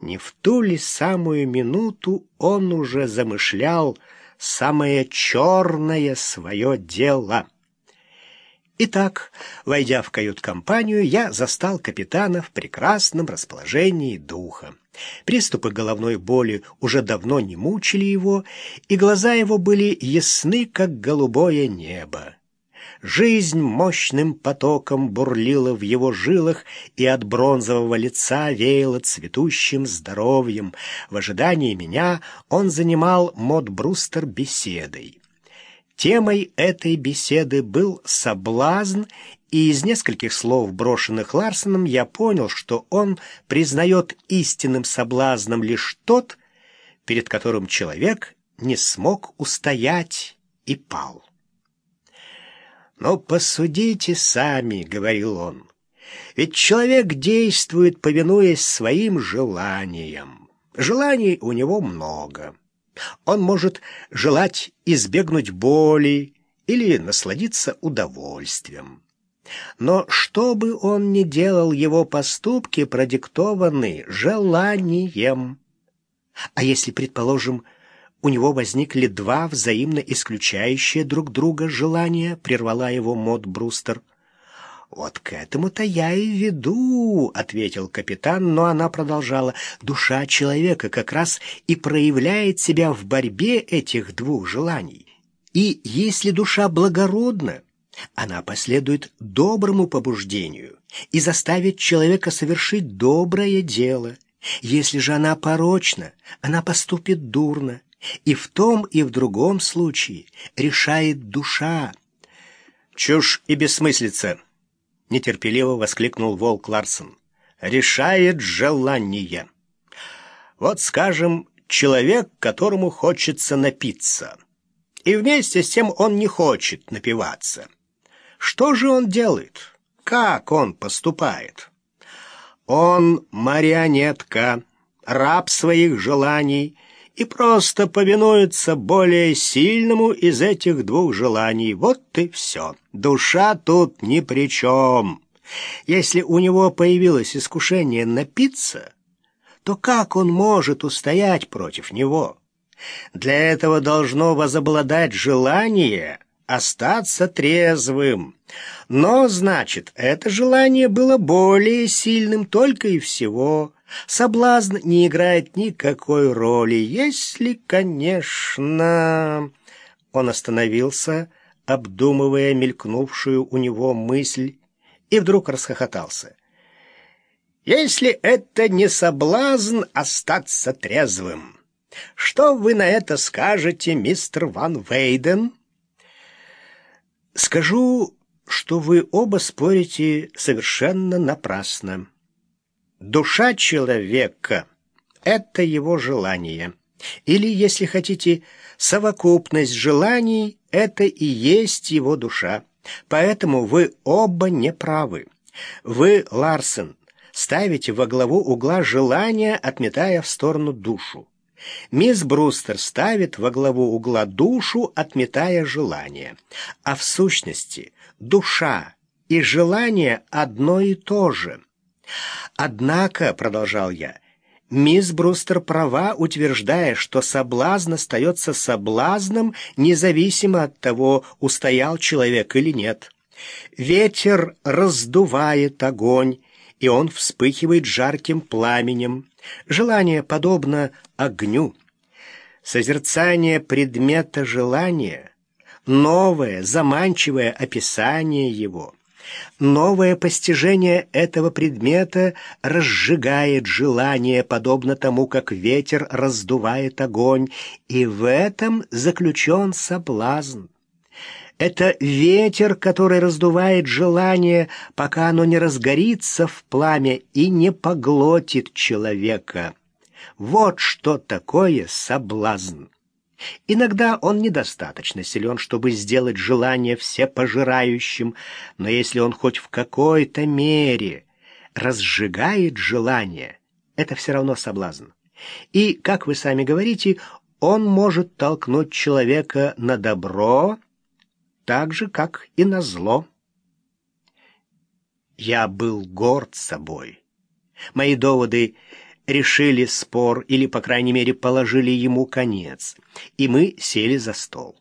Не в ту ли самую минуту он уже замышлял самое черное свое дело? Итак, войдя в кают-компанию, я застал капитана в прекрасном расположении духа. Приступы головной боли уже давно не мучили его, и глаза его были ясны, как голубое небо. Жизнь мощным потоком бурлила в его жилах, и от бронзового лица веяло цветущим здоровьем. В ожидании меня он занимал Мод Брустер беседой. Темой этой беседы был соблазн, и из нескольких слов, брошенных Ларсоном, я понял, что он признает истинным соблазном лишь тот, перед которым человек не смог устоять и пал. «Но посудите сами», — говорил он, — «ведь человек действует, повинуясь своим желаниям. Желаний у него много». Он может желать избегнуть боли или насладиться удовольствием. Но что бы он ни делал, его поступки продиктованы желанием. А если, предположим, у него возникли два взаимно исключающие друг друга желания, прервала его Мод Брустер. «Вот к этому-то я и веду», — ответил капитан, но она продолжала. «Душа человека как раз и проявляет себя в борьбе этих двух желаний. И если душа благородна, она последует доброму побуждению и заставит человека совершить доброе дело. Если же она порочна, она поступит дурно, и в том и в другом случае решает душа. «Чушь и бессмыслица!» нетерпеливо воскликнул Волк Ларсон. Решает желание. Вот, скажем, человек, которому хочется напиться. И вместе с тем он не хочет напиваться. Что же он делает? Как он поступает? Он марионетка, раб своих желаний и просто повинуется более сильному из этих двух желаний. Вот и все. Душа тут ни при чем. Если у него появилось искушение напиться, то как он может устоять против него? Для этого должно возобладать желание остаться трезвым. Но, значит, это желание было более сильным только и всего. Соблазн не играет никакой роли, если, конечно... Он остановился, обдумывая мелькнувшую у него мысль, и вдруг расхохотался. «Если это не соблазн остаться трезвым, что вы на это скажете, мистер Ван Вейден?» «Скажу, что вы оба спорите совершенно напрасно. Душа человека — это его желание». Или, если хотите, совокупность желаний — это и есть его душа. Поэтому вы оба не правы. Вы, Ларсен, ставите во главу угла желания, отметая в сторону душу. Мисс Брустер ставит во главу угла душу, отметая желание. А в сущности душа и желание одно и то же. Однако, продолжал я, Мисс Брустер права, утверждая, что соблазн остается соблазном, независимо от того, устоял человек или нет. Ветер раздувает огонь, и он вспыхивает жарким пламенем. Желание подобно огню. Созерцание предмета желания — новое, заманчивое описание его — Новое постижение этого предмета разжигает желание, подобно тому, как ветер раздувает огонь, и в этом заключен соблазн. Это ветер, который раздувает желание, пока оно не разгорится в пламя и не поглотит человека. Вот что такое соблазн. Иногда он недостаточно силен, чтобы сделать желание всепожирающим, но если он хоть в какой-то мере разжигает желание, это все равно соблазн. И, как вы сами говорите, он может толкнуть человека на добро, так же, как и на зло. Я был горд собой. Мои доводы решили спор или, по крайней мере, положили ему конец, и мы сели за стол.